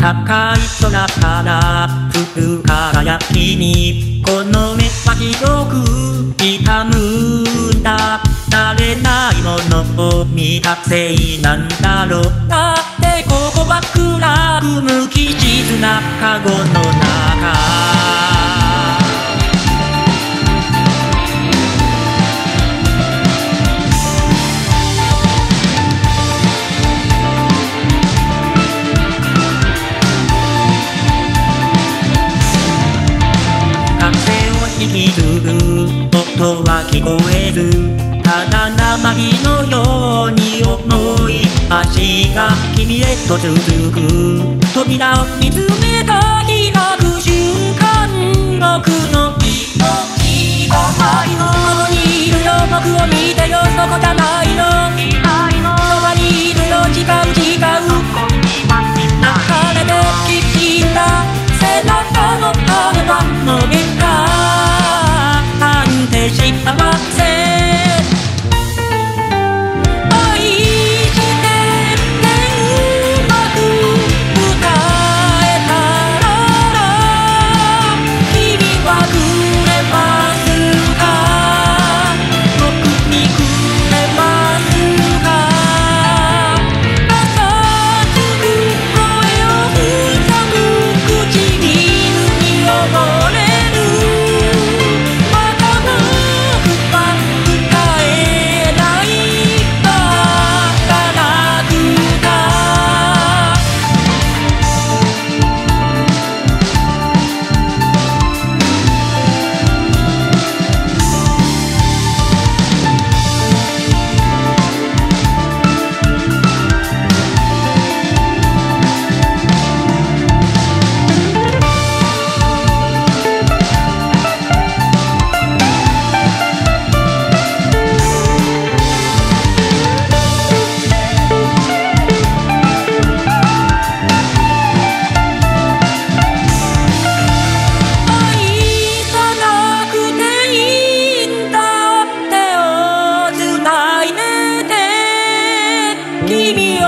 高い空から降る輝きにこの目は広く痛むんだ。慣れないものを見たせいなんだろうだってここは暗く無機質なカゴの中。きず音は聞こえるただ生身のように思い足が君へと続く。扉を見つめた開く瞬間僕の命が愛のここにいるよ僕を見てよそこたま君を